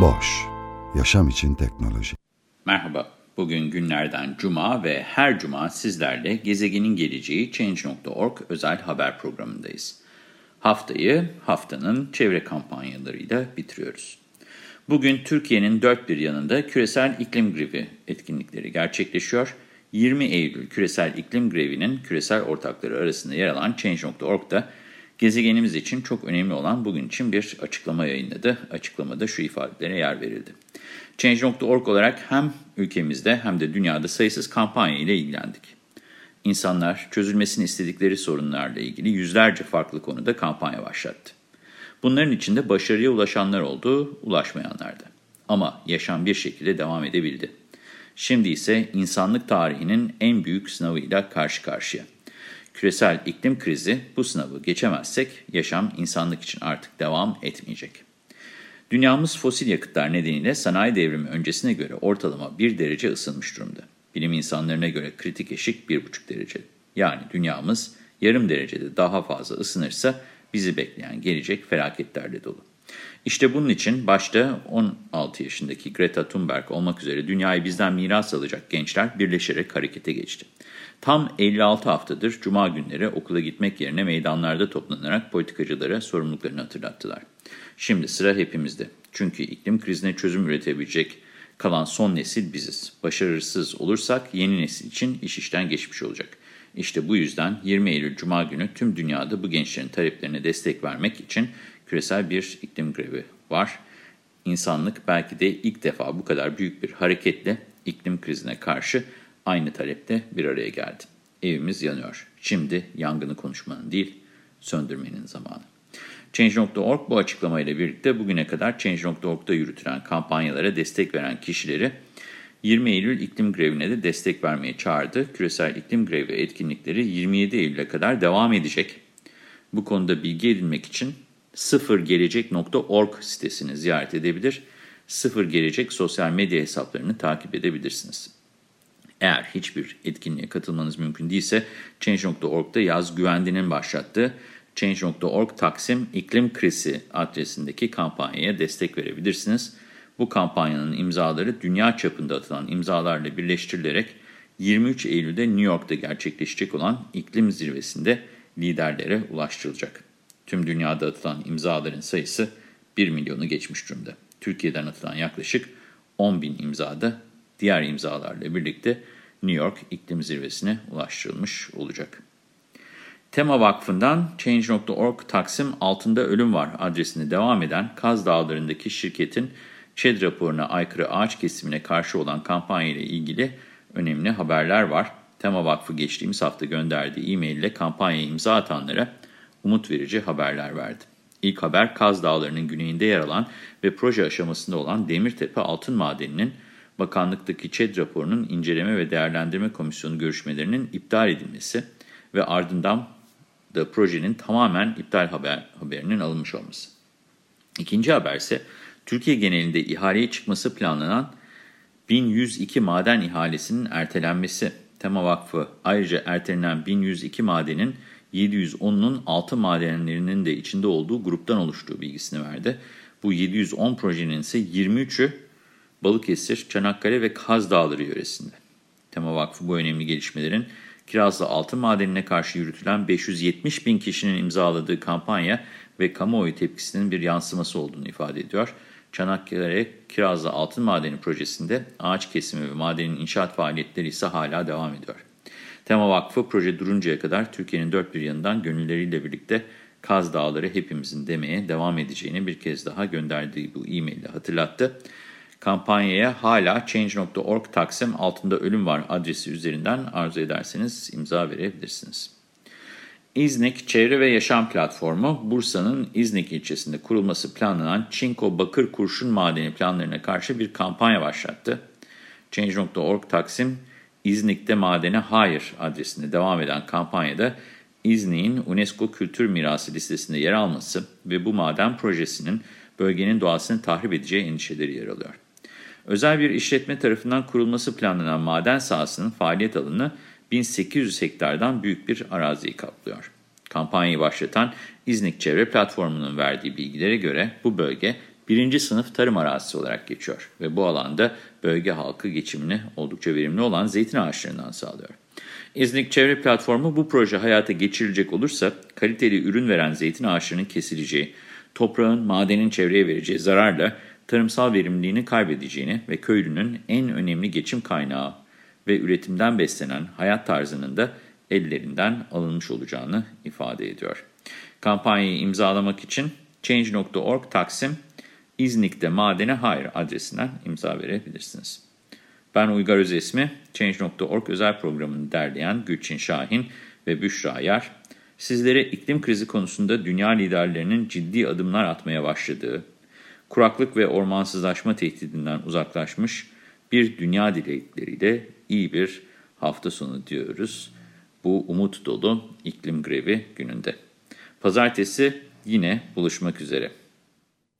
Boş, yaşam için teknoloji. Merhaba, bugün günlerden cuma ve her cuma sizlerle Gezegenin Geleceği Change.org özel haber programındayız. Haftayı haftanın çevre kampanyalarıyla bitiriyoruz. Bugün Türkiye'nin dört bir yanında küresel iklim grevi etkinlikleri gerçekleşiyor. 20 Eylül küresel iklim grevinin küresel ortakları arasında yer alan Change.org'da gezegenimiz için çok önemli olan bugün için bir açıklama yayınladı. Açıklamada şu ifadelere yer verildi. Change.org olarak hem ülkemizde hem de dünyada sayısız kampanya ile ilgilendik. İnsanlar çözülmesini istedikleri sorunlarla ilgili yüzlerce farklı konuda kampanya başlattı. Bunların içinde başarıya ulaşanlar oldu, ulaşmayanlar da. Ama yaşam bir şekilde devam edebildi. Şimdi ise insanlık tarihinin en büyük sınavıyla karşı karşıya. Küresel iklim krizi bu sınavı geçemezsek yaşam insanlık için artık devam etmeyecek. Dünyamız fosil yakıtlar nedeniyle sanayi devrimi öncesine göre ortalama 1 derece ısınmış durumda. Bilim insanlarına göre kritik eşik 1,5 derece. Yani dünyamız yarım derecede daha fazla ısınırsa bizi bekleyen gelecek felaketlerle dolu. İşte bunun için başta 16 yaşındaki Greta Thunberg olmak üzere dünyayı bizden miras alacak gençler birleşerek harekete geçti. Tam 56 haftadır cuma günleri okula gitmek yerine meydanlarda toplanarak politikacılara sorumluluklarını hatırlattılar. Şimdi sıra hepimizde. Çünkü iklim krizine çözüm üretebilecek kalan son nesil biziz. Başarısız olursak yeni nesil için iş işten geçmiş olacak. İşte bu yüzden 20 Eylül Cuma günü tüm dünyada bu gençlerin taleplerine destek vermek için küresel bir iklim grevi var. İnsanlık belki de ilk defa bu kadar büyük bir hareketle iklim krizine karşı aynı talepte bir araya geldi. Evimiz yanıyor. Şimdi yangını konuşmanın değil, söndürmenin zamanı. Change.org bu açıklamayla birlikte bugüne kadar Change.org'da yürütülen kampanyalara destek veren kişileri 20 Eylül iklim grevine de destek vermeye çağırdı. Küresel iklim grevi etkinlikleri 27 Eylül'e kadar devam edecek. Bu konuda bilgi edinmek için sıfırgelecek.org sitesini ziyaret edebilir. Sıfır Gelecek sosyal medya hesaplarını takip edebilirsiniz. Eğer hiçbir etkinliğe katılmanız mümkün değilse Change.org'da yaz güvendiğinin başlattığı Change.org Taksim İklim Krizi adresindeki kampanyaya destek verebilirsiniz. Bu kampanyanın imzaları dünya çapında atılan imzalarla birleştirilerek 23 Eylül'de New York'ta gerçekleşecek olan iklim zirvesinde liderlere ulaştırılacak. Tüm dünyada atılan imzaların sayısı 1 milyonu geçmiş durumda. Türkiye'den atılan yaklaşık 10 bin imzada diğer imzalarla birlikte New York iklim zirvesine ulaştırılmış olacak. Tema Vakfı'ndan Change.org Taksim Altında Ölüm Var adresine devam eden Kaz Dağları'ndaki şirketin ÇED raporuna aykırı ağaç kesimine karşı olan kampanya ile ilgili önemli haberler var. Tema Vakfı geçtiğimiz hafta gönderdiği e-mail ile kampanyaya imza atanlara umut verici haberler verdi. İlk haber Kaz Dağları'nın güneyinde yer alan ve proje aşamasında olan Demirtepe Altın Madeni'nin bakanlıktaki ÇED raporunun inceleme ve değerlendirme komisyonu görüşmelerinin iptal edilmesi ve ardından da projenin tamamen iptal haber, haberinin alınmış olması. İkinci haber ise Türkiye genelinde ihaleye çıkması planlanan 1102 maden ihalesinin ertelenmesi. Tema Vakfı ayrıca ertelenen 1102 madenin 710'unun altı madenlerinin de içinde olduğu gruptan oluştuğu bilgisini verdi. Bu 710 projenin ise 23'ü Balıkesir, Çanakkale ve Kaz Dağları yöresinde. Tema Vakfı bu önemli gelişmelerin Kirazlı Altın Madeni'ne karşı yürütülen 570 bin kişinin imzaladığı kampanya ve kamuoyu tepkisinin bir yansıması olduğunu ifade ediyor. Çanakkale Kirazlı Altın Madeni projesinde ağaç kesimi ve madenin inşaat faaliyetleri ise hala devam ediyor. Tema Vakfı proje duruncaya kadar Türkiye'nin dört bir yanından gönülleriyle birlikte Kaz Dağları hepimizin demeye devam edeceğini bir kez daha gönderdiği bu e-mailde hatırlattı. Kampanyaya hala Change.org Taksim altında ölüm var adresi üzerinden arzu ederseniz imza verebilirsiniz. İznik Çevre ve Yaşam Platformu, Bursa'nın İznik ilçesinde kurulması planlanan Çinko Bakır Kurşun Madeni planlarına karşı bir kampanya başlattı. Change.org Taksim, İznik'te madene hayır adresinde devam eden kampanyada İznik'in UNESCO Kültür Mirası listesinde yer alması ve bu maden projesinin bölgenin doğasını tahrip edeceği endişeleri yer alıyor. Özel bir işletme tarafından kurulması planlanan maden sahasının faaliyet alanı 1800 hektardan büyük bir araziyi kaplıyor. Kampanyayı başlatan İznik Çevre Platformu'nun verdiği bilgilere göre bu bölge birinci sınıf tarım arazisi olarak geçiyor ve bu alanda bölge halkı geçimini oldukça verimli olan zeytin ağaçlarından sağlıyor. İznik Çevre Platformu bu proje hayata geçirilecek olursa kaliteli ürün veren zeytin ağaçlarının kesileceği, toprağın, madenin çevreye vereceği zararla tarımsal verimliliğini kaybedeceğini ve köylünün en önemli geçim kaynağı ve üretimden beslenen hayat tarzının da ellerinden alınmış olacağını ifade ediyor. Kampanyayı imzalamak için Change.org Taksim İznik'te Madene Hayır adresinden imza verebilirsiniz. Ben Uygar Özesmi, Change.org özel programını derleyen Gülçin Şahin ve Büşra Yar, sizlere iklim krizi konusunda dünya liderlerinin ciddi adımlar atmaya başladığı, kuraklık ve ormansızlaşma tehdidinden uzaklaşmış bir dünya dilekleriyle iyi bir hafta sonu diyoruz. Bu umut dolu iklim grevi gününde. Pazartesi yine buluşmak üzere.